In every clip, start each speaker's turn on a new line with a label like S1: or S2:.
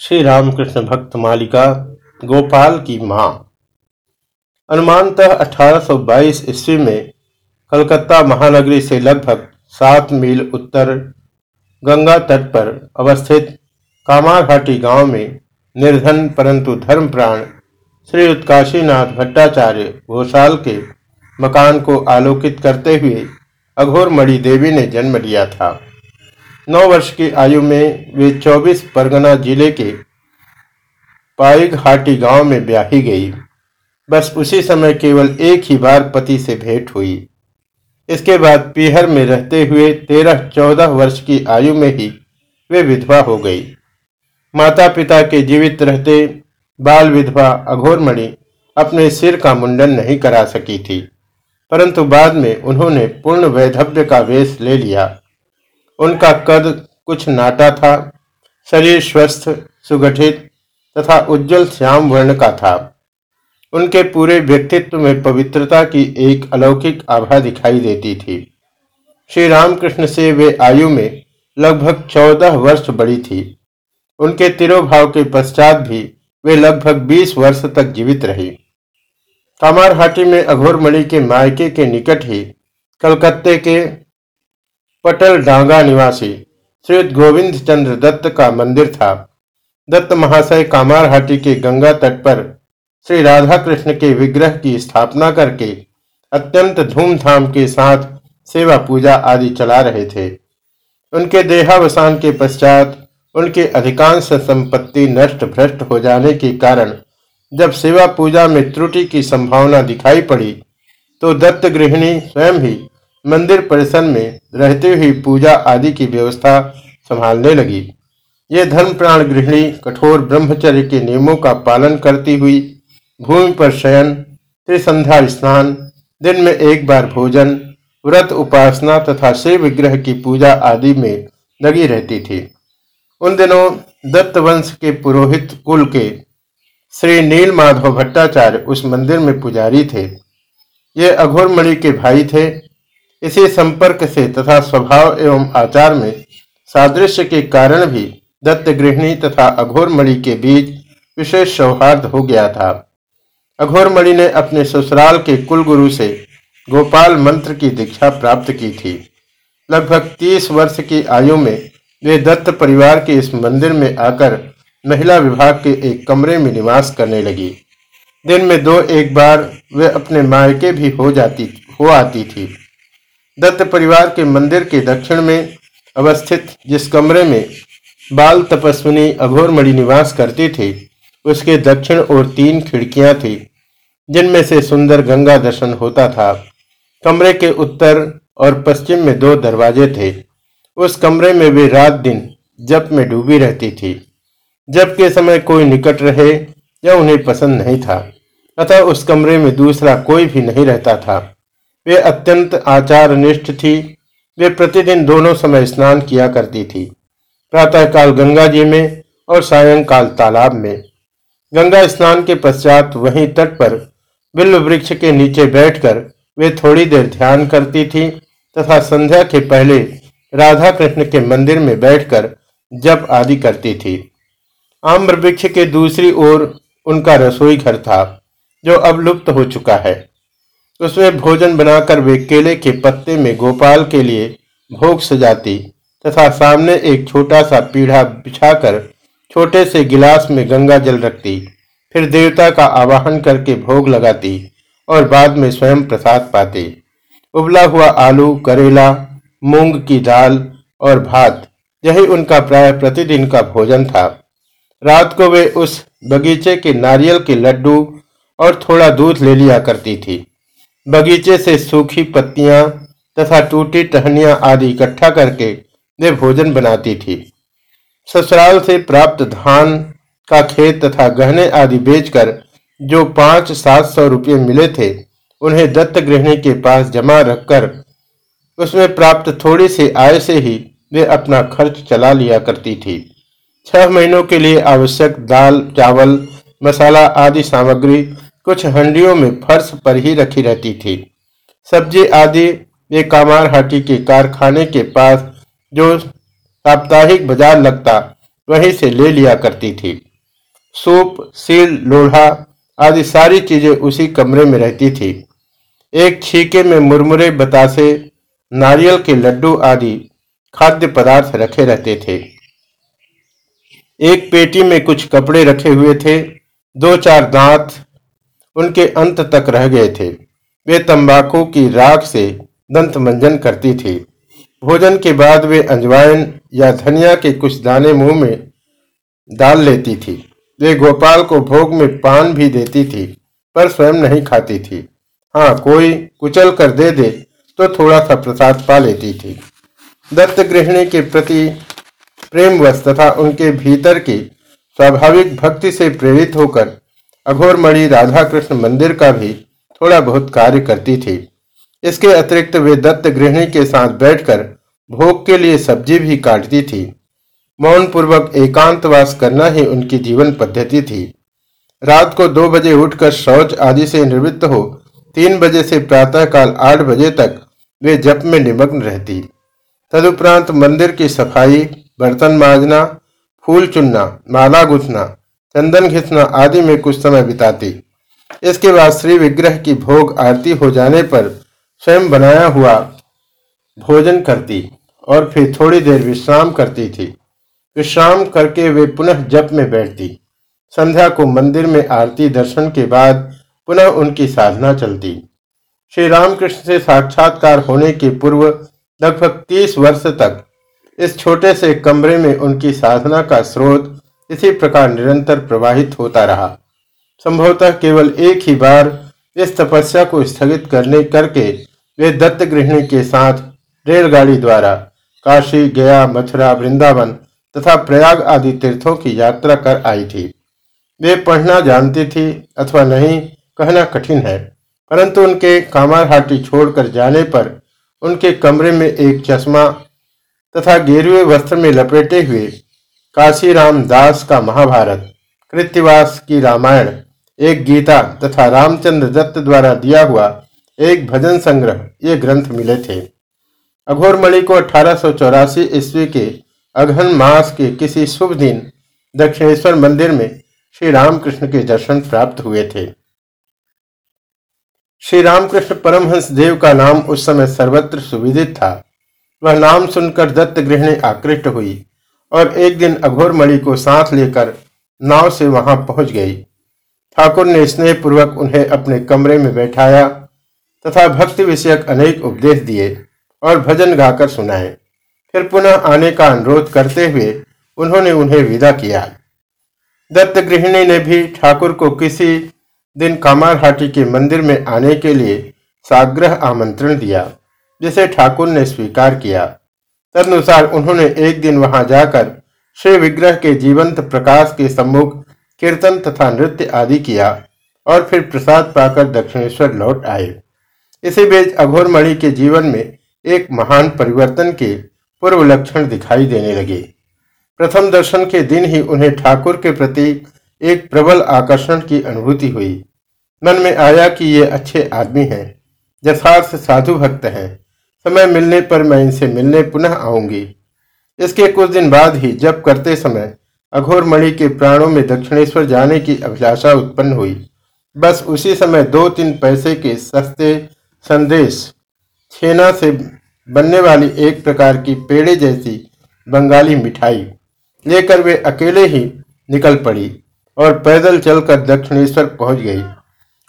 S1: श्री रामकृष्ण भक्त मालिका गोपाल की माँ। अनुमानतः 1822 ईस्वी में कलकत्ता महानगरी से लगभग सात मील उत्तर गंगा तट पर अवस्थित कामारहाटी गाँव में निर्धन परंतु धर्मप्राण श्री उत्काशीनाथ भट्टाचार्य घोषाल के मकान को आलोकित करते हुए अघोरमणि देवी ने जन्म लिया था। नौ वर्ष की आयु में वे चौबीस परगना ज़िले के पाईघाटी गाँव में ब्याही गई। बस उसी समय केवल एक ही बार पति से भेंट हुई। इसके बाद पीहर में रहते हुए तेरह चौदह वर्ष की आयु में ही वे विधवा हो गई। माता पिता के जीवित रहते बाल विधवा अघोरमणि अपने सिर का मुंडन नहीं करा सकी थी, परंतु बाद में उन्होंने पूर्ण वैधव्य का वेश ले लिया। उनका कद कुछ नाटा था, शरीर स्वस्थ, सुगठित तथा उज्जवल श्याम वर्ण का था। उनके पूरे व्यक्तित्व में पवित्रता की एक अलौकिक आभा दिखाई देती थी। श्री रामकृष्ण से वे आयु में लगभग चौदह वर्ष बड़ी थी। उनके तिरोभाव के पश्चात भी वे लगभग बीस वर्ष तक जीवित रही। कामारहाटी में अघोरमणि के मायके के निकट ही कलकत्ते के पटल डांगा निवासी, श्री गोविंद चंद्र दत्त का मंदिर था। दत्त महाशय कामारहाटी के गंगा तट पर श्री राधा कृष्ण के विग्रह की स्थापना करके अत्यंत धूमधाम के साथ सेवा पूजा आदि चला रहे थे। उनके देहावसान के पश्चात उनके अधिकांश संपत्ति नष्ट भ्रष्ट हो जाने के कारण जब सेवा पूजा में त्रुटि की संभावना दिखाई पड़ी तो दत्त गृहिणी स्वयं ही मंदिर परिसर में रहते हुए पूजा आदि की व्यवस्था संभालने लगी। ये धर्म प्राण गृहिणी कठोर ब्रह्मचर्य के नियमों का पालन करती हुई भूमि पर शयन, त्रिसंध्या स्नान, दिन में एक बार भोजन, व्रत उपासना तथा शिव विग्रह की पूजा आदि में लगी रहती थी। उन दिनों दत्त वंश के पुरोहित कुल के श्री नील माधव भट्टाचार्य उस मंदिर में पुजारी थे। ये अघोरमणि के भाई थे इसी संपर्क से तथा स्वभाव एवं आचार में सादृश्य के कारण भी दत्त गृहिणी तथा अघोरमणि के बीच विशेष सौहार्द हो गया था। अघोरमणि ने अपने ससुराल के कुलगुरु से गोपाल मंत्र की दीक्षा प्राप्त की थी। लगभग तीस वर्ष की आयु में वे दत्त परिवार के इस मंदिर में आकर महिला विभाग के एक कमरे में निवास करने लगी। दिन में दो एक बार वे अपने मायके भी हो जाती, हो आती थी। दत्त परिवार के मंदिर के दक्षिण में अवस्थित जिस कमरे में बाल तपस्विनी अघोरमणि निवास करती थी, उसके दक्षिण और तीन खिड़कियाँ थी, जिनमें से सुंदर गंगा दर्शन होता था। कमरे के उत्तर और पश्चिम में दो दरवाजे थे। उस कमरे में वे रात दिन जप में डूबी रहती थी। जब के समय कोई निकट रहे या उन्हें पसंद नहीं था, अतः उस कमरे में दूसरा कोई भी नहीं रहता था। वे अत्यंत आचार निष्ठ थी। वे प्रतिदिन दोनों समय स्नान किया करती थी। प्रातःकाल गंगा जी में और सायंकाल तालाब में। गंगा स्नान के पश्चात वहीं तट पर बिल्व वृक्ष के नीचे बैठकर वे थोड़ी देर ध्यान करती थी तथा संध्या के पहले राधा कृष्ण के मंदिर में बैठकर जप आदि करती थी। आम्र वृक्ष के दूसरी ओर उनका रसोई घर था, जो अब लुप्त हो चुका है। उसमें भोजन बनाकर वे केले के पत्ते में गोपाल के लिए भोग सजाती तथा सामने एक छोटा सा पीढ़ा बिछाकर छोटे से गिलास में गंगा जल रखती, फिर देवता का आवाहन करके भोग लगाती और बाद में स्वयं प्रसाद पाती। उबला हुआ आलू, करेला, मूंग की दाल और भात, यही उनका प्राय प्रतिदिन का भोजन था। रात को वे उस बगीचे के नारियल के लड्डू और थोड़ा दूध ले लिया करती थी। बगीचे से सूखी पत्तियाँ तथा टूटी टहनियाँ आदि इकट्ठा करके वे भोजन बनाती थी। ससुराल से प्राप्त धान का खेत तथा गहने आदि बेचकर जो पाँच सात सौ रुपये मिले थे, उन्हें दत्त गृहिणी के पास जमा रखकर उसमें प्राप्त थोड़ी सी आय से ही वे अपना खर्च चला लिया करती थी। छह महीनों के लिए आवश्यक दाल, चावल, मसाला आदि सामग्री कुछ हंडियों में फर्श पर ही रखी रहती थी। सब्ज़ी आदि वे कामार हाटी के कारखाने के पास जो साप्ताहिक बाज़ार लगता, वहीं से ले लिया करती थी। सूप, सील, लोढ़ा आदि सारी चीज़ें उसी कमरे में रहती थी। एक छीके में मुरमुरे, बतासे, नारियल के लड्डू आदि खाद्य पदार्थ रखे रहते थे। एक पेटी में कुछ कपड़े रखे हुए थे, दो चार दांत उनके अंत तक रह गए थे। वे तंबाकू की राख से दंत मंजन करती थी। भोजन के बाद वे अंजवाइन या धनिया के कुछ दाने मुँह में डाल लेती थी। वे गोपाल को भोग में पान भी देती थी, पर स्वयं नहीं खाती थी। हाँ कोई कुचल कर दे दे तो थोड़ा सा प्रसाद पा लेती थी। दत्त गृहिणी के प्रति प्रेमवश तथा उनके भीतर की स्वाभाविक भक्ति से प्रेरित होकर अघोरमणि राधा कृष्ण मंदिर का भी थोड़ा बहुत कार्य करती थी। इसके अतिरिक्त वे दत्त गृहिणी के साथ बैठकर भोग के लिए सब्ज़ी भी काटती थी। मौन पूर्वक एकांतवास करना ही उनकी जीवन पद्धति थी। रात को दो बजे उठकर शौच आदि से निवृत्त हो, तीन बजे से प्रातःकाल आठ बजे तक वे जप में निमग्न रहती। तदुपरांत मंदिर की सफ़ाई, बर्तन मांजना, फूल चुनना, माला गुथना चंदन घिसना आदि में कुछ समय बिताती। इसके बाद श्री विग्रह की भोग आरती हो जाने पर स्वयं बनाया हुआ भोजन करती और फिर थोड़ी देर विश्राम करती थी। विश्राम करके वे पुनः जप में बैठती। संध्या को मंदिर में आरती दर्शन के बाद पुनः उनकी साधना चलती। श्री रामकृष्ण से साक्षात्कार होने के पूर्व लगभग तीस वर्ष तक इस छोटे से कमरे में उनकी साधना का स्रोत इसी प्रकार निरंतर प्रवाहित होता रहा। संभवतः केवल एक ही बार इस तपस्या को स्थगित करने करके वे दत्त गृहिणी के साथ रेलगाड़ी द्वारा काशी, गया, मथुरा, वृंदावन तथा प्रयाग आदि तीर्थों की यात्रा कर आई थी। वे पढ़ना जानती थी अथवा नहीं, कहना कठिन है। परंतु उनके कामारहाटी छोड़कर जाने पर उनके कमरे में एक चश्मा तथा गेरुए वस्त्र में लपेटे हुए काशीराम दास का महाभारत कृत्यवास की रामायण, एक गीता तथा रामचंद्र दत्त द्वारा दिया हुआ एक भजन संग्रह, ये ग्रंथ मिले थे। अघोरमणि को अठारह सौ चौरासी ईस्वी के अघन मास के किसी शुभ दिन दक्षिणेश्वर मंदिर में श्री रामकृष्ण के दर्शन प्राप्त हुए थे। श्री रामकृष्ण परमहंस देव का नाम उस समय सर्वत्र सुविदित था। वह नाम सुनकर दत्त गृहिणी आकृष्ट हुई। और एक दिन अघोर मणि को साथ लेकर नाव से वहाँ पहुँच गई। ठाकुर ने स्नेह पूर्वक उन्हें अपने कमरे में बैठाया तथा भक्ति विषयक अनेक उपदेश दिए और भजन गाकर सुनाए। फिर पुनः आने का अनुरोध करते हुए उन्होंने उन्हें विदा किया। दत्त गृहिणी ने भी ठाकुर को किसी दिन कामारहाटी के मंदिर में आने के लिए साग्रह आमंत्रण दिया, जिसे ठाकुर ने स्वीकार किया। तदनुसार उन्होंने एक दिन वहाँ जाकर श्री विग्रह के जीवंत प्रकाश के सम्मुख कीर्तन तथा नृत्य आदि किया और फिर प्रसाद पाकर दक्षिणेश्वर लौट आए। इसी बीच अघोरमणि के जीवन में एक महान परिवर्तन के पूर्व लक्षण दिखाई देने लगे। प्रथम दर्शन के दिन ही उन्हें ठाकुर के प्रति एक प्रबल आकर्षण की अनुभूति हुई। मन में आया कि ये अच्छे आदमी हैं, यथार्थ साधु भक्त हैं। समय मिलने पर मैं इनसे मिलने पुनः आऊँगी। इसके कुछ दिन बाद ही जब करते समय अघोर मणि के प्राणों में दक्षिणेश्वर जाने की अभिलाषा उत्पन्न हुई। बस उसी समय दो तीन पैसे के सस्ते संदेश, छेना से बनने वाली एक प्रकार की पेड़े जैसी बंगाली मिठाई लेकर वे अकेले ही निकल पड़ी और पैदल चलकर दक्षिणेश्वर पहुँच गई।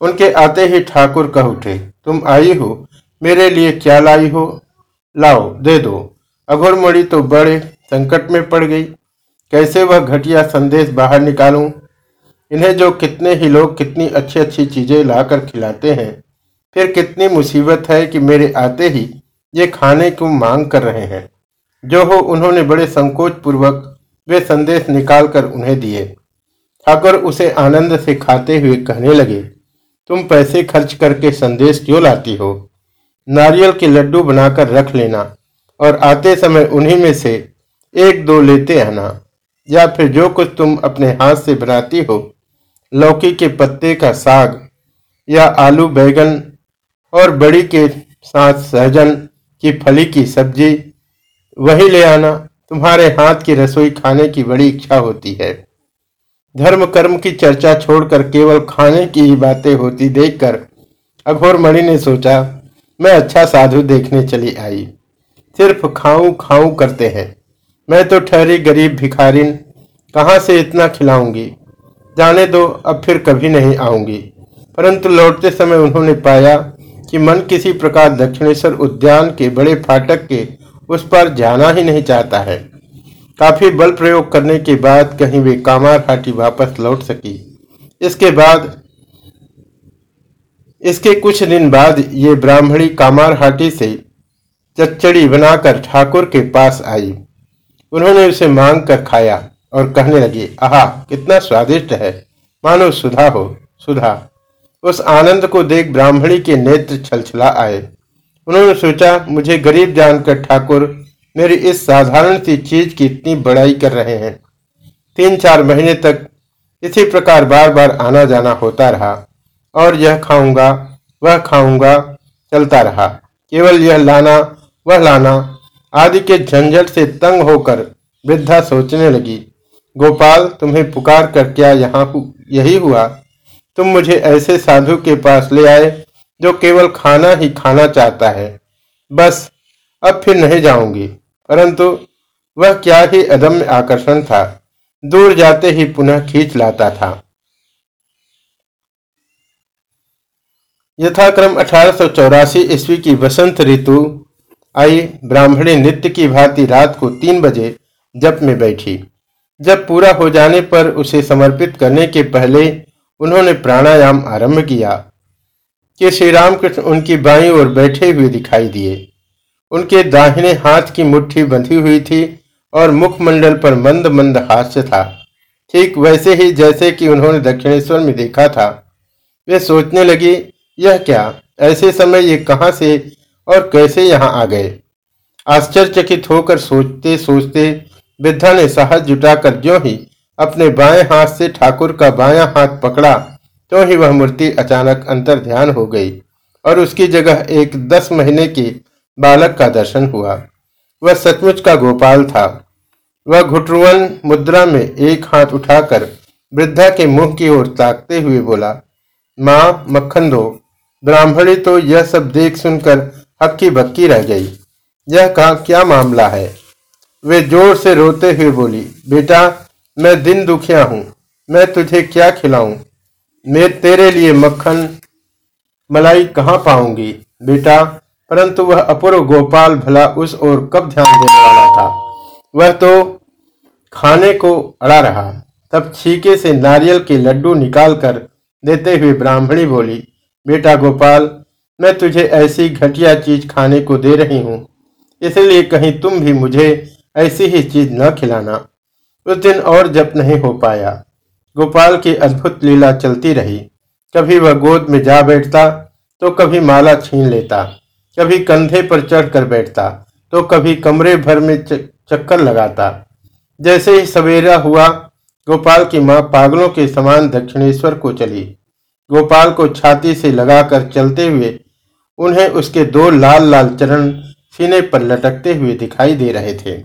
S1: उनके आते ही ठाकुर कह उठे, तुम आई हो? मेरे लिए क्या लाई हो? लाओ, दे दो। अघोरमणि तो बड़े संकट में पड़ गई। कैसे वह घटिया संदेश बाहर निकालूं? इन्हें जो कितने ही लोग कितनी अच्छी अच्छी चीज़ें लाकर खिलाते हैं, फिर कितनी मुसीबत है कि मेरे आते ही ये खाने को मांग कर रहे हैं? जो हो उन्होंने बड़े संकोच पूर्वक वे संदेश निकालकर उन्हें दिए। ठाकुर उसे आनंद से खाते हुए कहने लगे, तुम पैसे खर्च करके संदेश क्यों लाती हो? नारियल के लड्डू बनाकर रख लेना और आते समय उन्हीं में से एक दो लेते आना, या फिर जो कुछ तुम अपने हाथ से बनाती हो, लौकी के पत्ते का साग या आलू बैगन और बड़ी के साथ सहजन की फली की सब्ज़ी, वही ले आना। तुम्हारे हाथ की रसोई खाने की बड़ी इच्छा होती है। धर्म कर्म की चर्चा छोड़कर केवल खाने की ही बातें होती देखकर अघोर मणि ने सोचा मैं अच्छा साधु देखने चली आई। सिर्फ़ खाऊं खाऊं करते हैं। मैं तो ठहरी गरीब भिखारिन, कहाँ से इतना खिलाऊँगी? जाने दो, अब फिर कभी नहीं आऊँगी। परंतु लौटते समय उन्होंने पाया कि मन किसी प्रकार दक्षिणेश्वर उद्यान के बड़े फाटक के उस पर जाना ही नहीं चाहता है। काफ़ी बल प्रयोग करने के बाद कहीं वे कामार हाटी वापस लौट सकी। इसके बाद इसके कुछ दिन बाद ये ब्राह्मणी कामार हाटी से चच्चड़ी बनाकर ठाकुर के पास आई। उन्होंने उसे मांग कर खाया और कहने लगी, आहा, कितना स्वादिष्ट है। मानो सुधा हो, सुधा। उस आनंद को देख ब्राह्मणी के नेत्र छलछला आए। उन्होंने सोचा, मुझे गरीब जानकर ठाकुर मेरी इस साधारण सी चीज़ की इतनी बड़ाई कर रहे हैं। तीन चार महीने तक इसी प्रकार बार बार आना जाना होता रहा। और यह खाऊँगा वह खाऊँगा चलता रहा। केवल यह लाना वह लाना आदि के झंझट से तंग होकर वृद्धा सोचने लगी गोपाल तुम्हें पुकार कर क्या यहाँ हु, यही हुआ? तुम मुझे ऐसे साधु के पास ले आए जो केवल खाना ही खाना चाहता है। बस अब फिर नहीं जाऊँगी। परंतु वह क्या ही अदम्य आकर्षण था। दूर जाते ही पुनः खींच लाता था। यथाक्रम अठारह सौ चौरासी ईस्वी की बसंत ऋतु आई। ब्राह्मणी नित्य की भांति रात को तीन बजे जप में बैठी। जब पूरा हो जाने पर उसे समर्पित करने के पहले उन्होंने प्राणायाम आरंभ किया। कि श्री रामकृष्ण उनकी बाई ओर बैठे हुए दिखाई दिए। उनके दाहिने हाथ की मुट्ठी बंधी हुई थी और मुखमंडल पर मंद मंद हास्य था। ठीक वैसे ही जैसे कि उन्होंने दक्षिणेश्वर में देखा था। वे सोचने लगी यह क्या? ऐसे समय ये कहाँ से और कैसे यहाँ आ गए? आश्चर्यचकित होकर सोचते सोचते वृद्धा ने साहस जुटाकर जो ही अपने बाएँ हाथ से ठाकुर का बायां हाथ पकड़ा तो ही वह मूर्ति अचानक अंतर ध्यान हो गई और उसकी जगह एक दस महीने के बालक का दर्शन हुआ। वह सचमुच का गोपाल था। वह घुटरुवन मुद्रा में एक हाथ उठाकर वृद्धा के मुँह की ओर ताकते हुए बोला, माँ, मक्खन दो। ब्राह्मणी तो यह सब देख सुनकर हक्की बक्की रह गई। यह कहा क्या मामला है? वे ज़ोर से रोते हुए बोली, बेटा, मैं दिन दुखिया हूँ, मैं तुझे क्या खिलाऊं? मैं तेरे लिए मक्खन, मलाई कहाँ पाऊँगी, बेटा? परंतु वह अपूर्व गोपाल भला उस ओर कब ध्यान देने वाला था? वह तो खाने को अड़ा रहा। तब छीके से नारियल के लड्डू निकालकर देते हुए ब्राह्मणी बोली बेटा गोपाल, मैं तुझे ऐसी घटिया चीज़ खाने को दे रही हूँ, इसलिए कहीं तुम भी मुझे ऐसी ही चीज़ न खिलाना। उस दिन और जप नहीं हो पाया। गोपाल की अद्भुत लीला चलती रही। कभी वह गोद में जा बैठता तो कभी माला छीन लेता। कभी कंधे पर चढ़कर बैठता तो कभी कमरे भर में चक्कर लगाता। जैसे ही सवेरा हुआ, गोपाल की माँ पागलों के समान दक्षिणेश्वर को चली। गोपाल को छाती से लगाकर चलते हुए, उन्हें उसके दो लाल लाल चरण सीने पर लटकते हुए दिखाई दे रहे थे।